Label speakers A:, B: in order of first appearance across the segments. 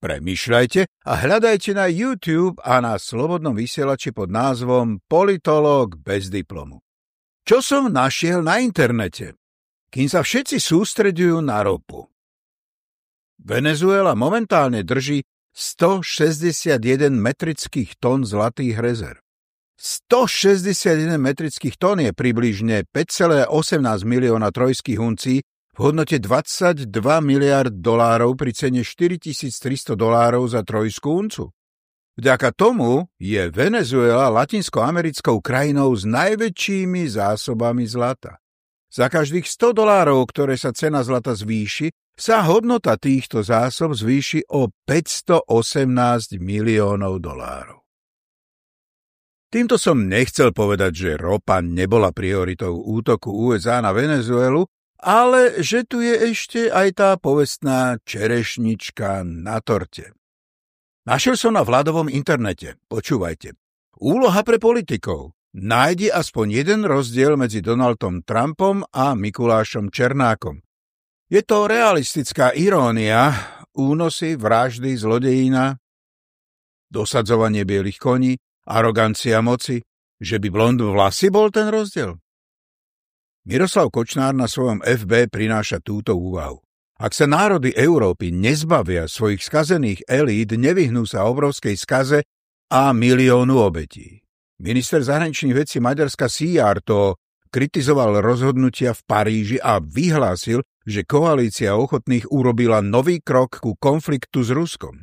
A: Premýšľajte a hľadajte na YouTube a na slobodnom vysielači pod názvom Politolog bez diplomu. Čo som našiel na internete? Kým sa všetci sústredujú na ropu. Venezuela momentálne drží 161 metrických tón zlatých rezerv. 161 metrických tón je približne 5,18 milióna trojských uncí v hodnote 22 miliard dolárov pri cene 4300 dolárov za trojskú uncu. Vďaka tomu je Venezuela latinskoamerickou krajinou s najväčšími zásobami zlata. Za každých 100 dolárov, ktoré sa cena zlata zvýši, sa hodnota týchto zásob zvýši o 518 miliónov dolárov. Týmto som nechcel povedať, že ropa nebola prioritou útoku USA na Venezuelu, ale že tu je ešte aj tá povestná čerešnička na torte. Našiel som na vládovom internete, počúvajte. Úloha pre politikov. Nájdi aspoň jeden rozdiel medzi Donaldom Trumpom a Mikulášom Černákom. Je to realistická irónia, únosy, vraždy, zlodejina, dosadzovanie bielých koní, arogancia moci, že by blond vlasy bol ten rozdiel? Miroslav Kočnár na svojom FB prináša túto úvahu. Ak sa národy Európy nezbavia svojich skazených elít, nevyhnú sa obrovskej skaze a miliónu obetí. Minister zahraničných vecí Maďarska Sijar to kritizoval rozhodnutia v Paríži a vyhlásil, že koalícia ochotných urobila nový krok ku konfliktu s Ruskom.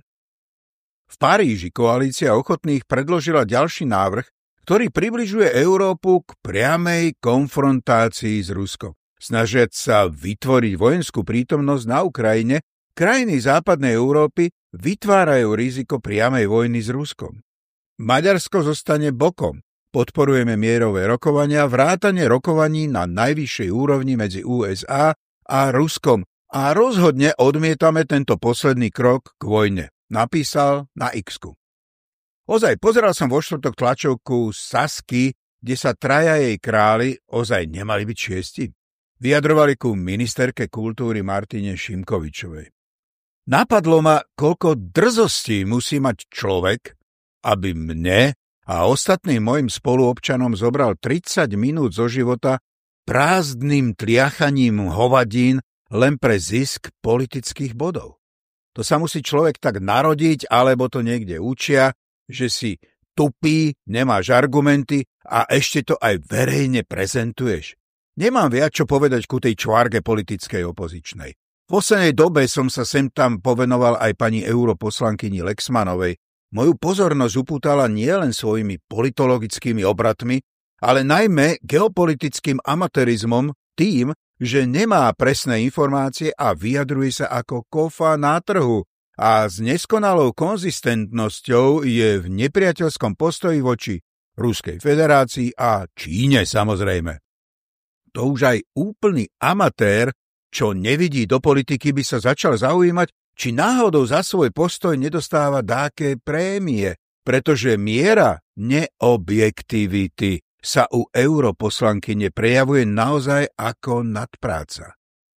A: V Paríži koalícia ochotných predložila ďalší návrh, ktorý približuje Európu k priamej konfrontácii s Ruskom. Snažiať sa vytvoriť vojenskú prítomnosť na Ukrajine, krajiny západnej Európy vytvárajú riziko priamej vojny s Ruskom. Maďarsko zostane bokom. Podporujeme mierové rokovania, vrátanie rokovaní na najvyššej úrovni medzi USA a Ruskom a rozhodne odmietame tento posledný krok k vojne, napísal na x -ku. Ozaj, pozeral som vo štvrtok tlačovku Sasky, kde sa traja jej králi ozaj nemali byť šiesti. Vyjadrovali ku ministerke kultúry Martine Šimkovičovej. Napadlo ma, koľko drzostí musí mať človek, aby mne a ostatným mojim spoluobčanom zobral 30 minút zo života prázdnym tliachaním hovadín len pre zisk politických bodov. To sa musí človek tak narodiť, alebo to niekde učia, že si tupý, nemáš argumenty a ešte to aj verejne prezentuješ. Nemám viac čo povedať ku tej čvárge politickej opozičnej. V poslednej dobe som sa sem tam povenoval aj pani europoslankyni Lexmanovej. Moju pozornosť upútala nielen svojimi politologickými obratmi, ale najmä geopolitickým amatérizmom tým, že nemá presné informácie a vyjadruje sa ako kofa na trhu, a s neskonalou konzistentnosťou je v nepriateľskom postoji voči Ruskej federácii a Číne samozrejme. To už aj úplný amatér, čo nevidí do politiky, by sa začal zaujímať, či náhodou za svoj postoj nedostáva dáke prémie, pretože miera neobjektivity sa u europoslanky neprejavuje naozaj ako nadpráca.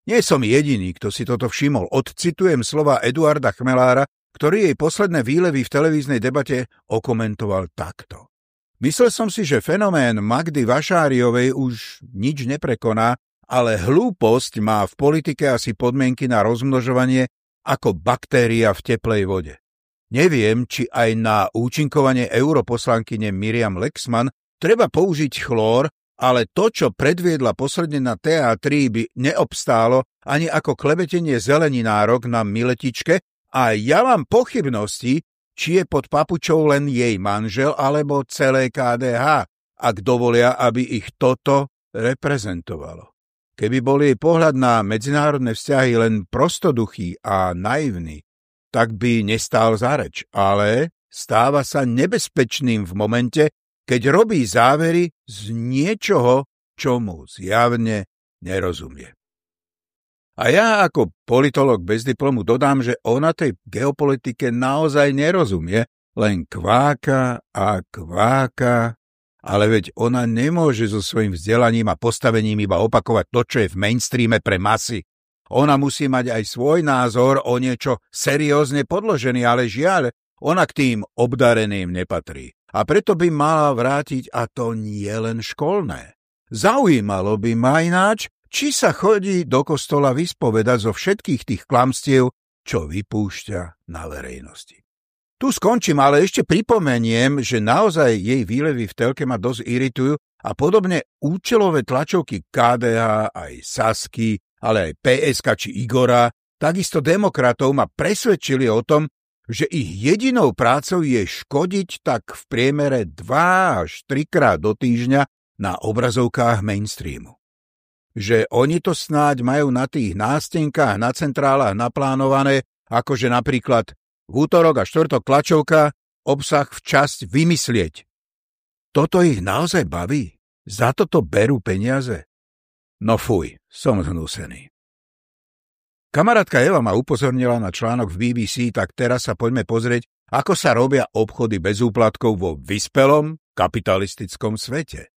A: Nie som jediný, kto si toto všimol. Odcitujem slova Eduarda Chmelára, ktorý jej posledné výlevy v televíznej debate okomentoval takto. Myslel som si, že fenomén Magdy Vašáriovej už nič neprekoná, ale hlúposť má v politike asi podmienky na rozmnožovanie ako baktéria v teplej vode. Neviem, či aj na účinkovanie europoslankyne Miriam Lexman treba použiť chlór ale to, čo predviedla posledne na TA3, by neobstálo ani ako klebetenie zeleninárok na miletičke a ja mám pochybnosti, či je pod papučou len jej manžel alebo celé KDH, ak dovolia, aby ich toto reprezentovalo. Keby bol jej pohľad na medzinárodné vzťahy len prostoduchý a naivný, tak by nestál za reč, ale stáva sa nebezpečným v momente, keď robí závery z niečoho, čo mu zjavne nerozumie. A ja ako politolog bez diplomu dodám, že ona tej geopolitike naozaj nerozumie, len kváka a kváka, ale veď ona nemôže so svojím vzdelaním a postavením iba opakovať to, čo je v mainstreame pre masy. Ona musí mať aj svoj názor o niečo seriózne podložený, ale žiaľ, ona k tým obdareným nepatrí. A preto by mala vrátiť a to nie len školné. Zaujímalo by ma ináč, či sa chodí do kostola vyspovedať zo všetkých tých klamstiev, čo vypúšťa na verejnosti. Tu skončím, ale ešte pripomeniem, že naozaj jej výlevy v telke ma dosť iritujú a podobne účelové tlačovky KDH, aj Sasky, ale aj PSK či Igora, takisto demokratov ma presvedčili o tom, že ich jedinou prácou je škodiť tak v priemere 2 až 3 krát do týždňa na obrazovkách mainstreamu. Že oni to snáď majú na tých nástenkách, na centrálach naplánované, akože napríklad v útorok a štvrtok tlačovka, obsah v časť vymyslieť. Toto ich naozaj baví? Za toto berú peniaze? No fuj, som zhnúsený. Kamarátka Eva ma upozornila na článok v BBC, tak teraz sa poďme pozrieť, ako sa robia obchody bez úplatkov vo vyspelom kapitalistickom svete.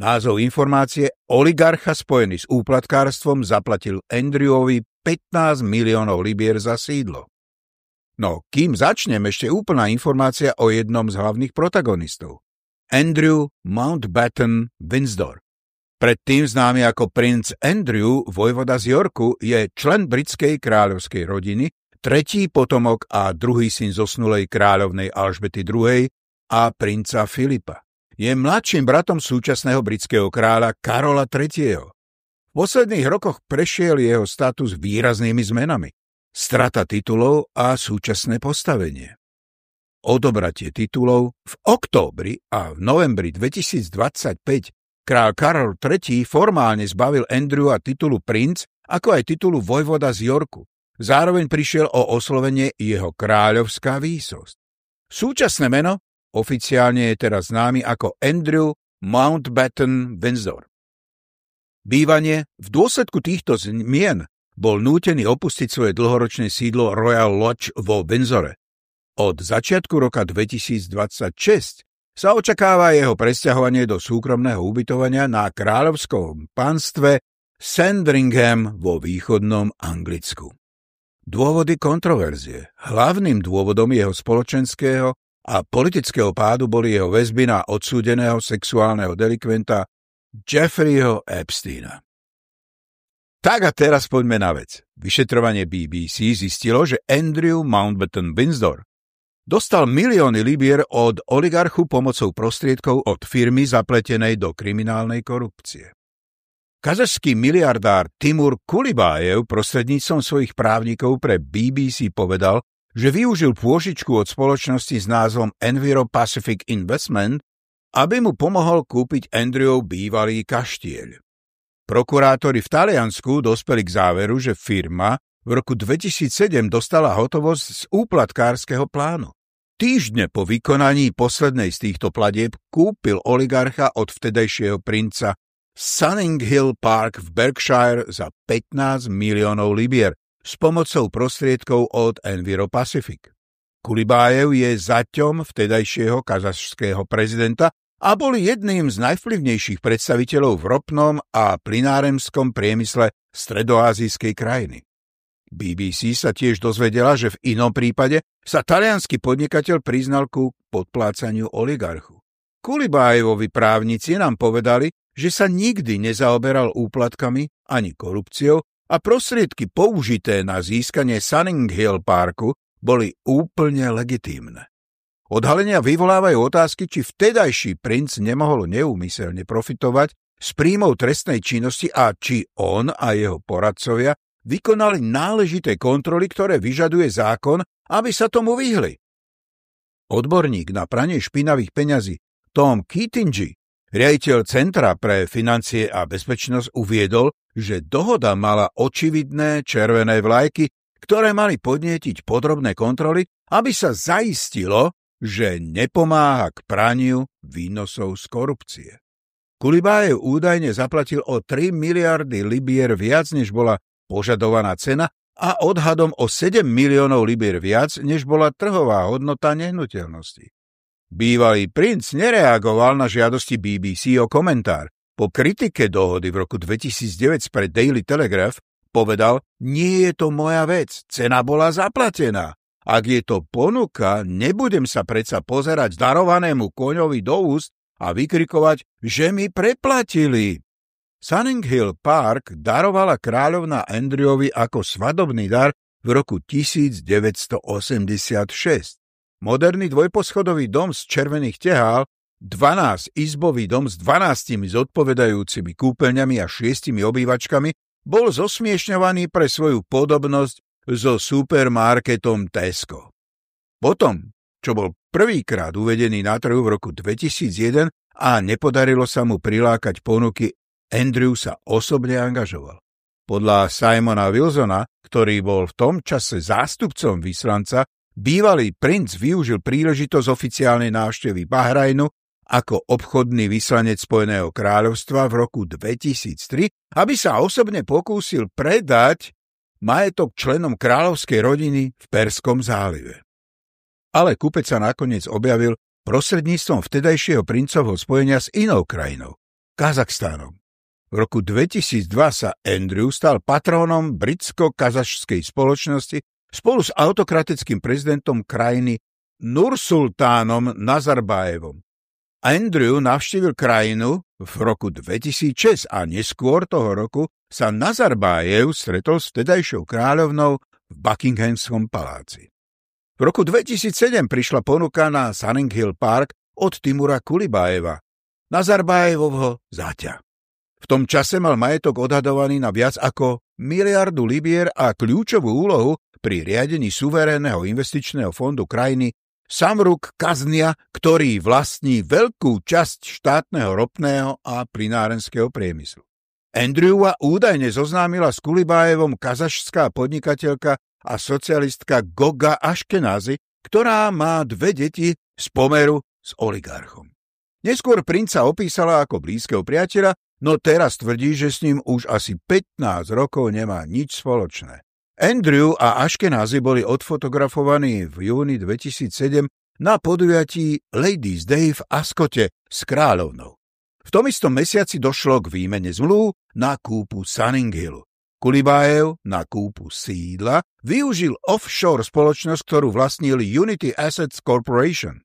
A: Názov informácie Oligarcha spojený s úplatkárstvom zaplatil Andrewovi 15 miliónov libier za sídlo. No, kým začnem, ešte úplná informácia o jednom z hlavných protagonistov. Andrew Mountbatten Windsor. Predtým známy ako princ Andrew, vojvoda z Yorku, je člen britskej kráľovskej rodiny, tretí potomok a druhý syn zosnulej kráľovnej Alžbety II. a princa Filipa. Je mladším bratom súčasného britského kráľa Karola III. V posledných rokoch prešiel jeho status výraznými zmenami strata titulov a súčasné postavenie. Odobratie titulov v októbri a v novembri 2025 král Karol III formálne zbavil Andrewa titulu princ, ako aj titulu vojvoda z Yorku. Zároveň prišiel o oslovenie jeho kráľovská výsosť. Súčasné meno oficiálne je teraz známy ako Andrew Mountbatten Windsor. Bývanie v dôsledku týchto zmien bol nútený opustiť svoje dlhoročné sídlo Royal Lodge vo Windsore. Od začiatku roka 2026 sa očakáva jeho presťahovanie do súkromného ubytovania na kráľovskom pánstve Sandringham vo východnom Anglicku. Dôvody kontroverzie. Hlavným dôvodom jeho spoločenského a politického pádu boli jeho väzby na odsúdeného sexuálneho delikventa Jeffreyho Epsteina. Tak a teraz poďme na vec. Vyšetrovanie BBC zistilo, že Andrew Mountbatten Windsor dostal milióny libier od oligarchu pomocou prostriedkov od firmy zapletenej do kriminálnej korupcie. Kazašský miliardár Timur Kulibájev prostredníctvom svojich právnikov pre BBC povedal, že využil pôžičku od spoločnosti s názvom Enviro Pacific Investment, aby mu pomohol kúpiť Andrewov bývalý kaštieľ. Prokurátori v Taliansku dospeli k záveru, že firma v roku 2007 dostala hotovosť z úplatkárskeho plánu. Týždne po vykonaní poslednej z týchto platieb kúpil oligarcha od vtedajšieho princa Sunning Hill Park v Berkshire za 15 miliónov libier s pomocou prostriedkov od Enviro Pacific. Kulibájev je zaťom vtedajšieho kazašského prezidenta a boli jedným z najvplyvnejších predstaviteľov v ropnom a plinárenskom priemysle stredoázijskej krajiny. BBC sa tiež dozvedela, že v inom prípade sa talianský podnikateľ priznal ku podplácaniu oligarchu. Kulibájevovi právnici nám povedali, že sa nikdy nezaoberal úplatkami ani korupciou a prostriedky použité na získanie Sunning Hill Parku boli úplne legitímne. Odhalenia vyvolávajú otázky, či vtedajší princ nemohol neúmyselne profitovať z príjmov trestnej činnosti a či on a jeho poradcovia vykonali náležité kontroly, ktoré vyžaduje zákon, aby sa tomu vyhli. Odborník na pranie špinavých peňazí Tom Keatingy, riaditeľ Centra pre financie a bezpečnosť, uviedol, že dohoda mala očividné červené vlajky, ktoré mali podnietiť podrobné kontroly, aby sa zaistilo, že nepomáha k praniu výnosov z korupcie. Kulibájev údajne zaplatil o 3 miliardy libier viac, než bola požadovaná cena a odhadom o 7 miliónov libier viac, než bola trhová hodnota nehnuteľnosti. Bývalý princ nereagoval na žiadosti BBC o komentár. Po kritike dohody v roku 2009 pre Daily Telegraph povedal, nie je to moja vec, cena bola zaplatená. Ak je to ponuka, nebudem sa predsa pozerať darovanému koňovi do úst a vykrikovať, že mi preplatili. Sunning Hill Park darovala kráľovna Andrewovi ako svadobný dar v roku 1986. Moderný dvojposchodový dom z červených tehál 12-izbový dom s 12 zodpovedajúcimi kúpeľňami a šiestimi obývačkami bol zosmiešňovaný pre svoju podobnosť so supermarketom Tesco. Potom, čo bol prvýkrát uvedený na trhu v roku 2001 a nepodarilo sa mu prilákať ponuky, Andrew sa osobne angažoval. Podľa Simona Wilsona, ktorý bol v tom čase zástupcom vyslanca, bývalý princ využil príležitosť oficiálnej návštevy Bahrajnu ako obchodný vyslanec Spojeného kráľovstva v roku 2003, aby sa osobne pokúsil predať majetok členom kráľovskej rodiny v Perskom zálive. Ale kúpec sa nakoniec objavil prostredníctvom vtedajšieho princovho spojenia s inou krajinou, Kazachstánom. V roku 2002 sa Andrew stal patrónom britsko-kazašskej spoločnosti spolu s autokratickým prezidentom krajiny Nursultánom Nazarbájevom. Andrew navštívil krajinu v roku 2006 a neskôr toho roku sa Nazarbájev stretol s vtedajšou kráľovnou v Buckinghamskom paláci. V roku 2007 prišla ponuka na Sunning Hill Park od Timura Kulibájeva, Nazarbájevovho záťa. V tom čase mal majetok odhadovaný na viac ako miliardu libier a kľúčovú úlohu pri riadení suverénneho investičného fondu krajiny Samruk Kaznia, ktorý vlastní veľkú časť štátneho ropného a plinárenského priemyslu. Andrewa údajne zoznámila s Kulibájevom kazašská podnikateľka a socialistka Goga Aškenázy, ktorá má dve deti z pomeru s oligarchom. Neskôr princa opísala ako blízkeho priateľa, no teraz tvrdí, že s ním už asi 15 rokov nemá nič spoločné. Andrew a Ashkenazi boli odfotografovaní v júni 2007 na podujatí Ladies Day v Askote s kráľovnou. V tom istom mesiaci došlo k výmene zmluv na kúpu Sunninghillu. Kulibájev na kúpu sídla využil offshore spoločnosť, ktorú vlastnil Unity Assets Corporation.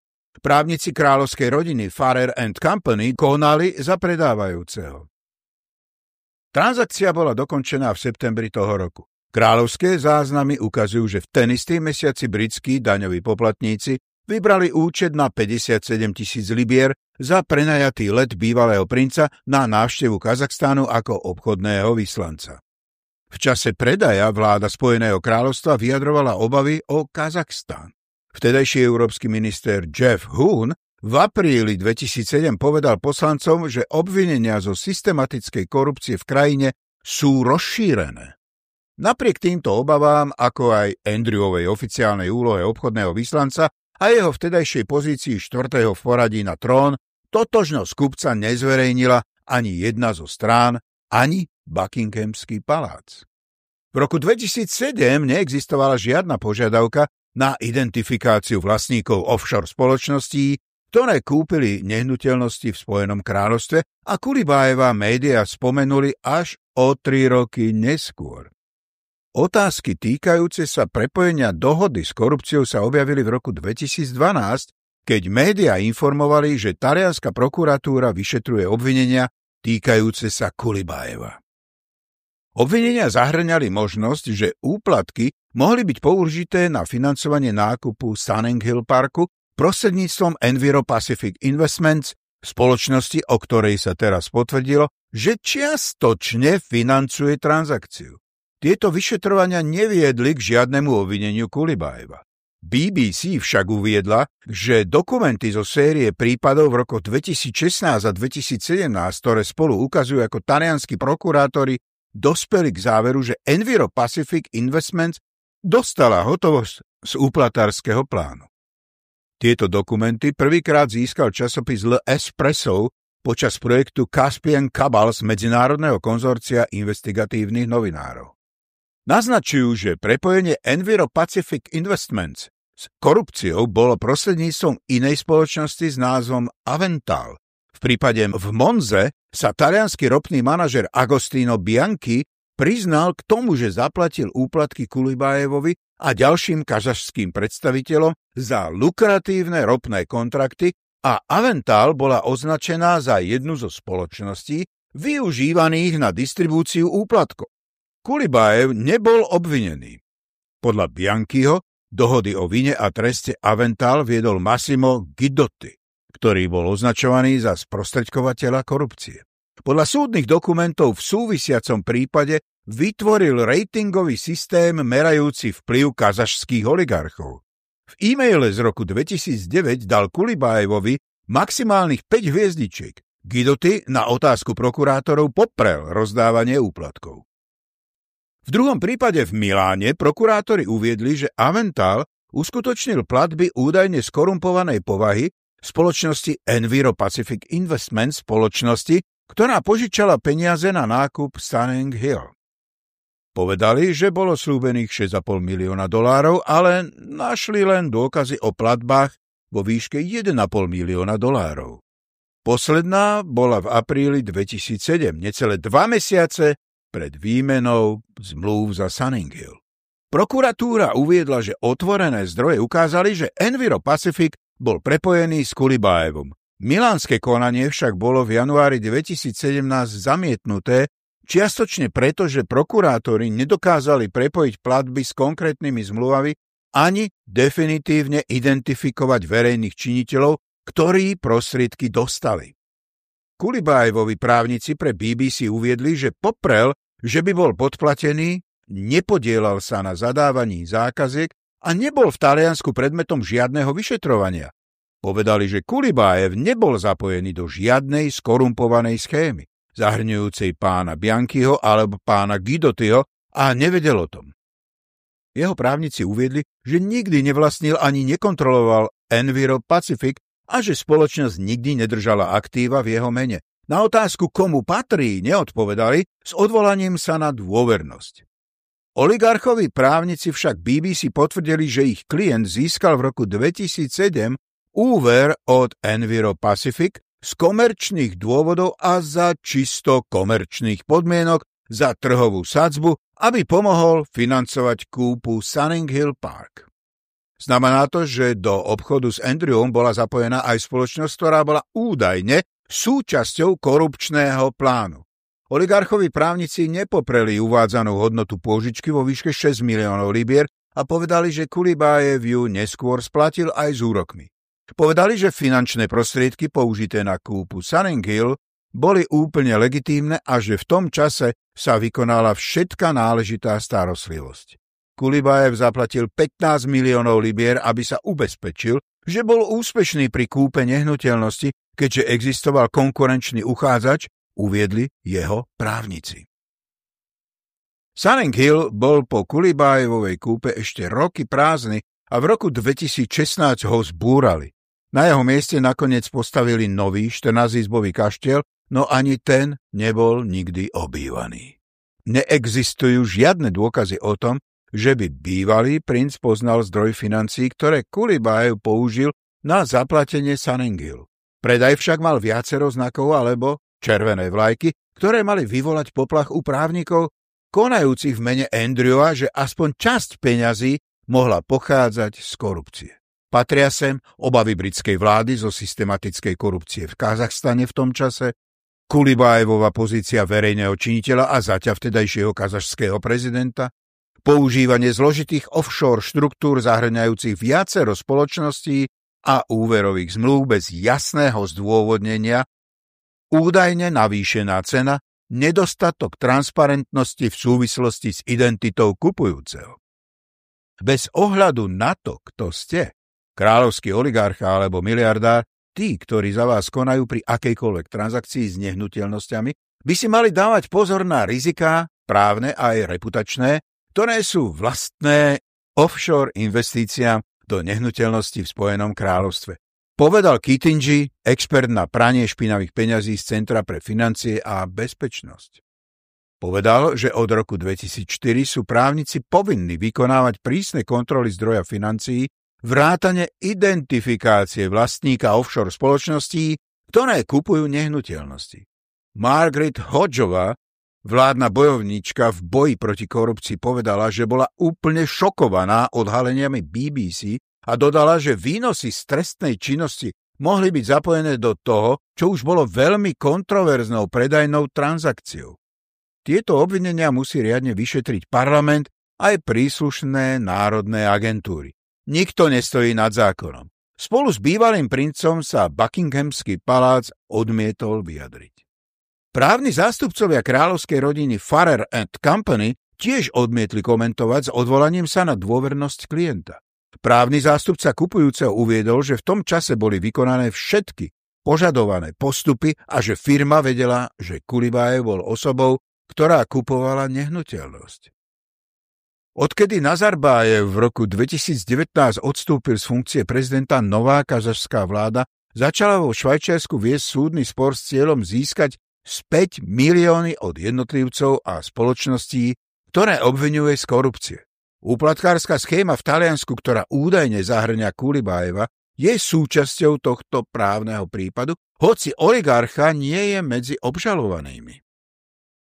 A: Právnici kráľovskej rodiny Farrer and Company konali za predávajúceho. Transakcia bola dokončená v septembri toho roku. Kráľovské záznamy ukazujú, že v ten istý mesiaci britskí daňoví poplatníci vybrali účet na 57 tisíc libier za prenajatý let bývalého princa na návštevu Kazachstánu ako obchodného vyslanca. V čase predaja vláda Spojeného kráľovstva vyjadrovala obavy o Kazachstán. Vtedajší európsky minister Jeff Hoon v apríli 2007 povedal poslancom, že obvinenia zo systematickej korupcie v krajine sú rozšírené. Napriek týmto obavám, ako aj Andrewovej oficiálnej úlohe obchodného vyslanca a jeho vtedajšej pozícii štvrtého v poradí na trón, totožnosť kupca nezverejnila ani jedna zo strán, ani Buckinghamský palác. V roku 2007 neexistovala žiadna požiadavka na identifikáciu vlastníkov offshore spoločností, ktoré kúpili nehnuteľnosti v Spojenom kráľovstve a Kulibájeva média spomenuli až o tri roky neskôr. Otázky týkajúce sa prepojenia dohody s korupciou sa objavili v roku 2012, keď médiá informovali, že talianská prokuratúra vyšetruje obvinenia týkajúce sa Kulibájeva. Obvinenia zahrňali možnosť, že úplatky mohli byť použité na financovanie nákupu Sunning Hill Parku prostredníctvom Enviro Pacific Investments, spoločnosti, o ktorej sa teraz potvrdilo, že čiastočne financuje transakciu. Tieto vyšetrovania neviedli k žiadnemu obvineniu Kulibájeva. BBC však uviedla, že dokumenty zo série prípadov v roku 2016 a 2017, ktoré spolu ukazujú ako talianskí prokurátori, dospeli k záveru, že Enviro Pacific Investments dostala hotovosť z úplatárskeho plánu. Tieto dokumenty prvýkrát získal časopis Le Espresso počas projektu Caspian Cabal z Medzinárodného konzorcia investigatívnych novinárov. Naznačujú, že prepojenie Enviro Pacific Investments s korupciou bolo prostredníctvom inej spoločnosti s názvom Avental. V prípade v Monze sa talianský ropný manažer Agostino Bianchi priznal k tomu, že zaplatil úplatky Kulibájevovi a ďalším kazašským predstaviteľom za lukratívne ropné kontrakty a Avental bola označená za jednu zo spoločností využívaných na distribúciu úplatkov. Kulibájev nebol obvinený. Podľa Biankyho dohody o vine a treste Avental viedol Massimo Guidotti, ktorý bol označovaný za sprostredkovateľa korupcie. Podľa súdnych dokumentov v súvisiacom prípade vytvoril ratingový systém merajúci vplyv kazašských oligarchov. V e-maile z roku 2009 dal Kulibájevovi maximálnych 5 hviezdičiek. Gidoty na otázku prokurátorov poprel rozdávanie úplatkov. V druhom prípade v Miláne prokurátori uviedli, že Avental uskutočnil platby údajne skorumpovanej povahy spoločnosti Enviro Pacific Investment spoločnosti, ktorá požičala peniaze na nákup Stunning Hill. Povedali, že bolo slúbených 6,5 milióna dolárov, ale našli len dôkazy o platbách vo výške 1,5 milióna dolárov. Posledná bola v apríli 2007, necelé dva mesiace pred výmenou zmluv za Sunning Hill. Prokuratúra uviedla, že otvorené zdroje ukázali, že Enviro Pacific bol prepojený s Kulibájevom. Milánske konanie však bolo v januári 2017 zamietnuté, čiastočne preto, že prokurátori nedokázali prepojiť platby s konkrétnymi zmluvami ani definitívne identifikovať verejných činiteľov, ktorí prostriedky dostali. Kulibájevovi právnici pre BBC uviedli, že poprel že by bol podplatený, nepodielal sa na zadávaní zákaziek a nebol v Taliansku predmetom žiadneho vyšetrovania. Povedali, že Kulibájev nebol zapojený do žiadnej skorumpovanej schémy, zahrňujúcej pána Biankyho alebo pána Guidotyho a nevedel o tom. Jeho právnici uviedli, že nikdy nevlastnil ani nekontroloval Enviro Pacific a že spoločnosť nikdy nedržala aktíva v jeho mene, na otázku, komu patrí, neodpovedali s odvolaním sa na dôvernosť. Oligarchovi právnici však BBC potvrdili, že ich klient získal v roku 2007 úver od Enviro Pacific z komerčných dôvodov a za čisto komerčných podmienok za trhovú sadzbu, aby pomohol financovať kúpu Sunning Hill Park. Znamená to, že do obchodu s Andrewom bola zapojená aj spoločnosť, ktorá bola údajne súčasťou korupčného plánu. Oligarchovi právnici nepopreli uvádzanú hodnotu pôžičky vo výške 6 miliónov libier a povedali, že Kulibájev ju neskôr splatil aj s úrokmi. Povedali, že finančné prostriedky použité na kúpu Sunning Hill boli úplne legitímne a že v tom čase sa vykonala všetka náležitá starostlivosť. Kulibájev zaplatil 15 miliónov libier, aby sa ubezpečil, že bol úspešný pri kúpe nehnuteľnosti keďže existoval konkurenčný uchádzač, uviedli jeho právnici. Sunning Hill bol po Kulibájevovej kúpe ešte roky prázdny a v roku 2016 ho zbúrali. Na jeho mieste nakoniec postavili nový 14-izbový kaštiel, no ani ten nebol nikdy obývaný. Neexistujú žiadne dôkazy o tom, že by bývalý princ poznal zdroj financií, ktoré Kulibájev použil na zaplatenie Sunning Hill. Predaj však mal viacero znakov alebo červené vlajky, ktoré mali vyvolať poplach u právnikov, konajúcich v mene Andrewa, že aspoň časť peňazí mohla pochádzať z korupcie. Patria sem obavy britskej vlády zo systematickej korupcie v Kazachstane v tom čase, Kulibájevova pozícia verejného činiteľa a zaťa vtedajšieho kazašského prezidenta, používanie zložitých offshore štruktúr zahrňajúcich viacero spoločností a úverových zmluv bez jasného zdôvodnenia, údajne navýšená cena, nedostatok transparentnosti v súvislosti s identitou kupujúceho. Bez ohľadu na to, kto ste, kráľovský oligarcha alebo miliardár, tí, ktorí za vás konajú pri akejkoľvek transakcii s nehnuteľnosťami, by si mali dávať pozor na riziká, právne aj reputačné, ktoré sú vlastné offshore investíciám do nehnuteľnosti v Spojenom kráľovstve. Povedal Kittingy, expert na pranie špinavých peňazí z Centra pre financie a bezpečnosť. Povedal, že od roku 2004 sú právnici povinní vykonávať prísne kontroly zdroja financií, vrátane identifikácie vlastníka offshore spoločností, ktoré kupujú nehnuteľnosti. Margaret Hodgeová, vládna bojovníčka v boji proti korupcii, povedala, že bola úplne šokovaná odhaleniami BBC a dodala, že výnosy z trestnej činnosti mohli byť zapojené do toho, čo už bolo veľmi kontroverznou predajnou transakciou. Tieto obvinenia musí riadne vyšetriť parlament aj príslušné národné agentúry. Nikto nestojí nad zákonom. Spolu s bývalým princom sa Buckinghamský palác odmietol vyjadriť. Právni zástupcovia kráľovskej rodiny Farrer and Company tiež odmietli komentovať s odvolaním sa na dôvernosť klienta. Právny zástupca kupujúceho uviedol, že v tom čase boli vykonané všetky požadované postupy a že firma vedela, že Kulibájev bol osobou, ktorá kupovala nehnuteľnosť. Odkedy Nazarbájev v roku 2019 odstúpil z funkcie prezidenta nová kazašská vláda, začala vo Švajčiarsku viesť súdny spor s cieľom získať späť milióny od jednotlivcov a spoločností, ktoré obvinuje z korupcie. Úplatkárska schéma v Taliansku, ktorá údajne zahrňa Kulibájeva, je súčasťou tohto právneho prípadu, hoci oligarcha nie je medzi obžalovanými.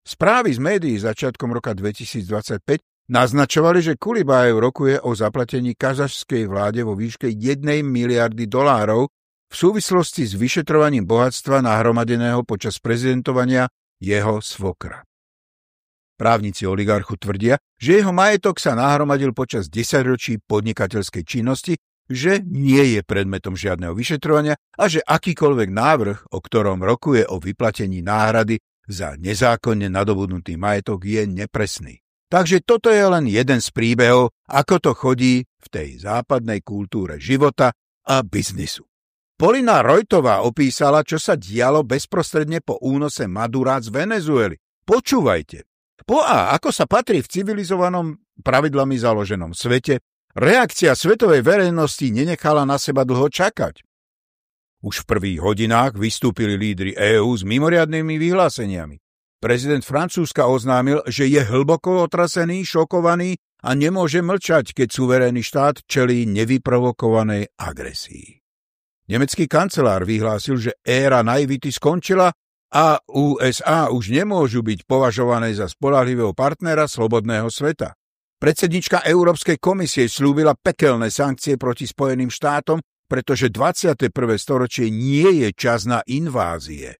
A: Správy z médií začiatkom roka 2025 naznačovali, že Kulibájev rokuje o zaplatení kazašskej vláde vo výške 1 miliardy dolárov v súvislosti s vyšetrovaním bohatstva nahromadeného počas prezidentovania jeho svokra. Právnici oligarchu tvrdia, že jeho majetok sa nahromadil počas desaťročí podnikateľskej činnosti, že nie je predmetom žiadneho vyšetrovania a že akýkoľvek návrh, o ktorom rokuje o vyplatení náhrady za nezákonne nadobudnutý majetok je nepresný. Takže toto je len jeden z príbehov, ako to chodí v tej západnej kultúre života a biznisu. Polina Rojtová opísala, čo sa dialo bezprostredne po únose Madura z Venezuely. Počúvajte. Po A, ako sa patrí v civilizovanom pravidlami založenom svete, reakcia svetovej verejnosti nenechala na seba dlho čakať. Už v prvých hodinách vystúpili lídry EÚ s mimoriadnými vyhláseniami. Prezident Francúzska oznámil, že je hlboko otrasený, šokovaný a nemôže mlčať, keď suverénny štát čelí nevyprovokovanej agresii. Nemecký kancelár vyhlásil, že éra naivity skončila a USA už nemôžu byť považované za spolahlivého partnera slobodného sveta. Predsednička Európskej komisie slúbila pekelné sankcie proti Spojeným štátom pretože 21. storočie nie je čas na invázie.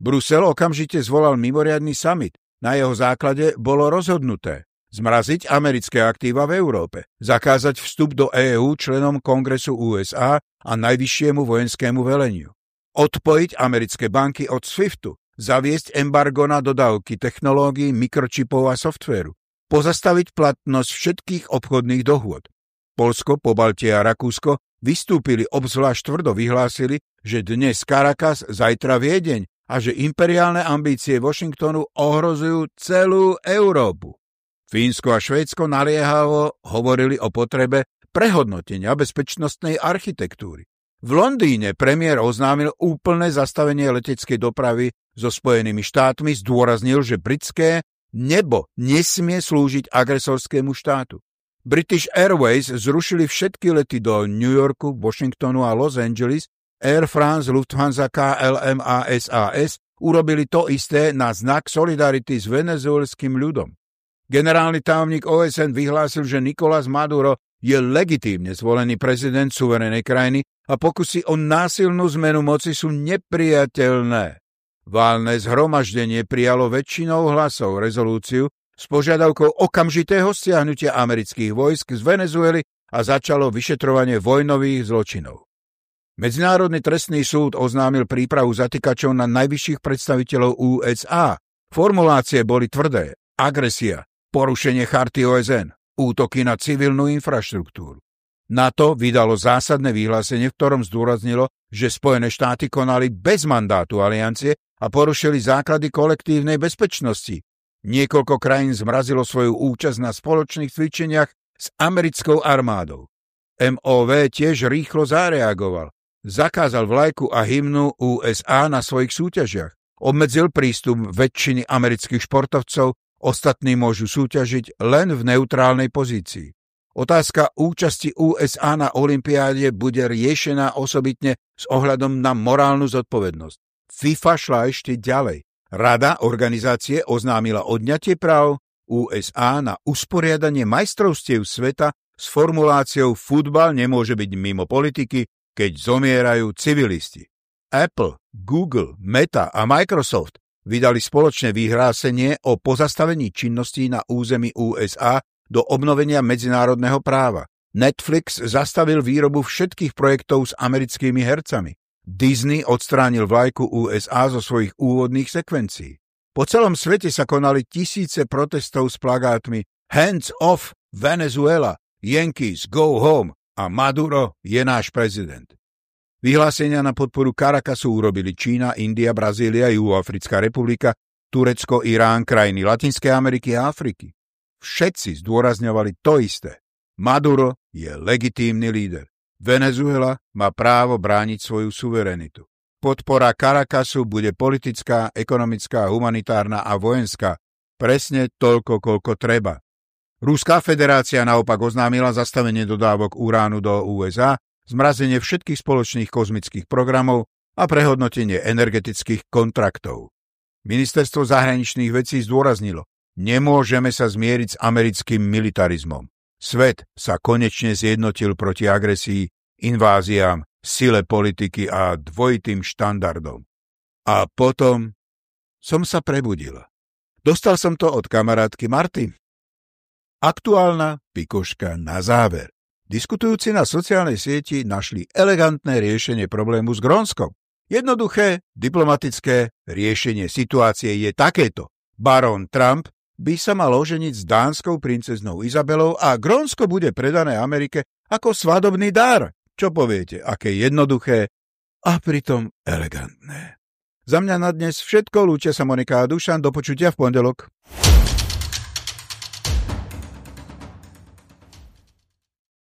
A: Brusel okamžite zvolal mimoriadný summit. Na jeho základe bolo rozhodnuté zmraziť americké aktíva v Európe, zakázať vstup do EÚ členom Kongresu USA a najvyššiemu vojenskému veleniu, odpojiť americké banky od SWIFTu, zaviesť embargo na dodávky technológií, mikročipov a softvéru, pozastaviť platnosť všetkých obchodných dohôd. Polsko, Pobaltie a Rakúsko vystúpili obzvlášť tvrdo vyhlásili, že dnes Caracas, zajtra Viedeň a že imperiálne ambície Washingtonu ohrozujú celú Európu. Fínsko a Švédsko naliehavo hovorili o potrebe prehodnotenia bezpečnostnej architektúry. V Londýne premiér oznámil úplné zastavenie leteckej dopravy so Spojenými štátmi, zdôraznil, že britské nebo nesmie slúžiť agresorskému štátu. British Airways zrušili všetky lety do New Yorku, Washingtonu a Los Angeles, Air France, Lufthansa, KLM a SAS urobili to isté na znak solidarity s venezuelským ľudom. Generálny tajomník OSN vyhlásil, že Nicolás Maduro je legitímne zvolený prezident suverenej krajiny a pokusy o násilnú zmenu moci sú nepriateľné. Válne zhromaždenie prijalo väčšinou hlasov rezolúciu, s požiadavkou okamžitého stiahnutia amerických vojsk z Venezuely a začalo vyšetrovanie vojnových zločinov. Medzinárodný trestný súd oznámil prípravu zatýkačov na najvyšších predstaviteľov USA. Formulácie boli tvrdé. Agresia, porušenie charty OSN, útoky na civilnú infraštruktúru. NATO vydalo zásadné vyhlásenie, v ktorom zdôraznilo, že Spojené štáty konali bez mandátu aliancie a porušili základy kolektívnej bezpečnosti, Niekoľko krajín zmrazilo svoju účasť na spoločných cvičeniach s americkou armádou. MOV tiež rýchlo zareagoval. Zakázal vlajku a hymnu USA na svojich súťažiach. Obmedzil prístup väčšiny amerických športovcov, ostatní môžu súťažiť len v neutrálnej pozícii. Otázka účasti USA na Olympiáde bude riešená osobitne s ohľadom na morálnu zodpovednosť. FIFA šla ešte ďalej. Rada organizácie oznámila odňatie práv USA na usporiadanie majstrovstiev sveta s formuláciou futbal nemôže byť mimo politiky, keď zomierajú civilisti. Apple, Google, Meta a Microsoft vydali spoločné vyhrásenie o pozastavení činností na území USA do obnovenia medzinárodného práva. Netflix zastavil výrobu všetkých projektov s americkými hercami. Disney odstránil vlajku USA zo svojich úvodných sekvencií. Po celom svete sa konali tisíce protestov s plagátmi Hands off Venezuela, Yankees go home a Maduro je náš prezident. Vyhlásenia na podporu Caracasu urobili Čína, India, Brazília, Juhoafrická republika, Turecko, Irán, krajiny Latinskej Ameriky a Afriky. Všetci zdôrazňovali to isté. Maduro je legitímny líder. Venezuela má právo brániť svoju suverenitu. Podpora Caracasu bude politická, ekonomická, humanitárna a vojenská. Presne toľko, koľko treba. Ruská federácia naopak oznámila zastavenie dodávok uránu do USA, zmrazenie všetkých spoločných kozmických programov a prehodnotenie energetických kontraktov. Ministerstvo zahraničných vecí zdôraznilo, nemôžeme sa zmieriť s americkým militarizmom. Svet sa konečne zjednotil proti agresii inváziám, sile politiky a dvojitým štandardom. A potom som sa prebudila. Dostal som to od kamarátky Marty. Aktuálna pikoška na záver. Diskutujúci na sociálnej sieti našli elegantné riešenie problému s Grónskom. Jednoduché, diplomatické riešenie situácie je takéto. Baron Trump by sa mal oženiť s dánskou princeznou Izabelou a Grónsko bude predané Amerike ako svadobný dar. Čo poviete, aké jednoduché a pritom elegantné. Za mňa na dnes všetko, lúčia sa Monika a Dušan, do počutia v pondelok.